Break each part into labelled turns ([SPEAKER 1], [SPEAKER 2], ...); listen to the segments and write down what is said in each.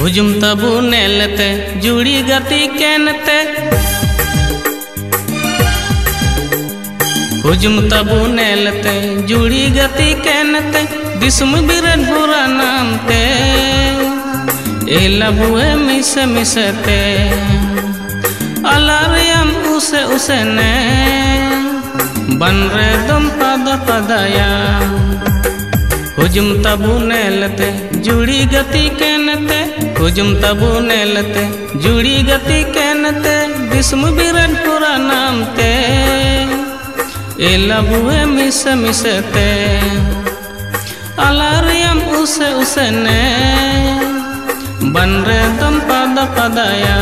[SPEAKER 1] हुजुम तबु नेलते, जुड़ी गति केनते। हुजुम तबु नेलते, जुड़ी गति केनते दिसम बिरन हुरा नामते elabuwe mise misete alariam use usene banre dom pada padaya हुजुम Tabu नेलते जुड़ी गति कहनते। हुजुम तबू नेलते जुड़ी गति कहनते। विस्म बिरन पूरा नाम ते। ए मिस मिसते अलारियम उसे उसने। बन रे दम पद पदया।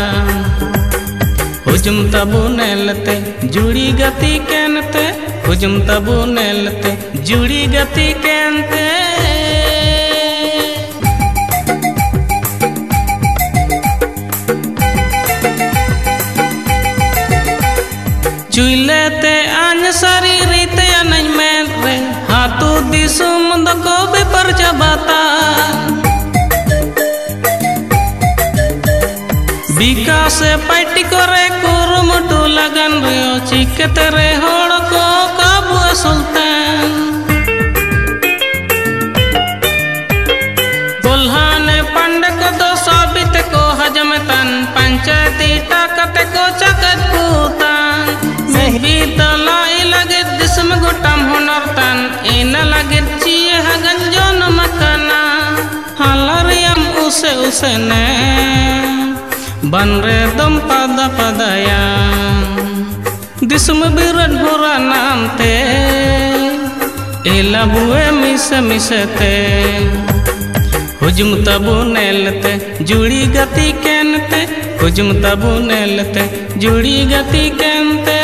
[SPEAKER 1] हुजुम तबु नेलते, जुड़ी गति कहनते हुजुम तबु नेलते, जुड़ी गति कहनते Cuilete anya sari rite anay mere Hatu disum Vikas party करे कुरुमुटु लगन रियो चिकते रे होड़ को काबू सुल्तान बुल्हाने पंड को दो साबित को हजम तन पंचायती ताकत को चकत पूतान भी तलाई लगे दिसम गुटम हुनर तन इन लगे चिए हगन बन रे दम पद पदया। दिसम बिरन भोरा नाम ते। एला बुए मिस मिसते हुजुम तबु नेलते जुड़ी गति केनते हुजुम तबु नेलते जुड़ी गति केनते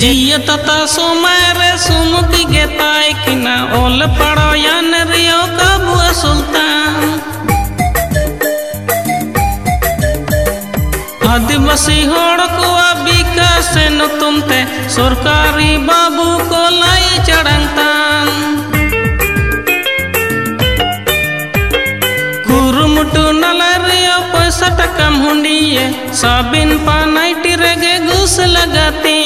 [SPEAKER 1] जिय तता सोमारे सुमुखी गेताय किना ओल पड़ो यान रियो कबु सुल्तान। आदिवासी को विकास बाबू को लाई चढ़ंगतान कुरुमुटु नलरियो पैसा टकम हुंडिये साबिन पानाइटी रेगे घुस लगाती।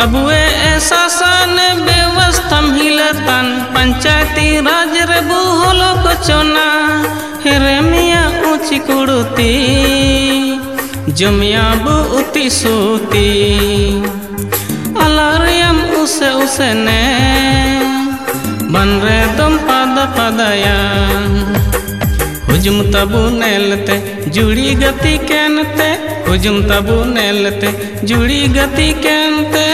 [SPEAKER 1] अब वे ऐसा सन व्यवस्था मिलतन पंचायती राज रे बुहलो को चोना। हेरे मिया ऊँची कुड़ती, जमिया बुती सूती। अलारियम उसे उसे ने, बन रे तुम पद पदया हुजुम तबु नेलते जुड़ी गति केनते। हुजुम तबु नेलते जुड़ी गति केनते।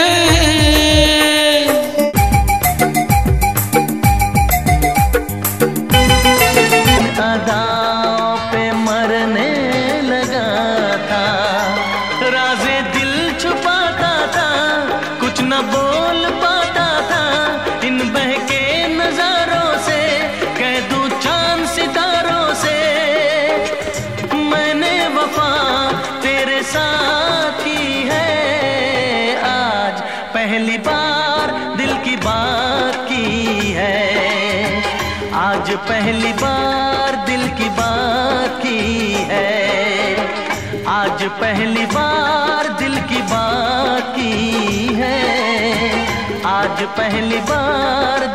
[SPEAKER 2] पहली बार दिल की बात की है। आज पहली बार दिल की बात की है। आज पहली बार दिल की बात की है। आज पहली बार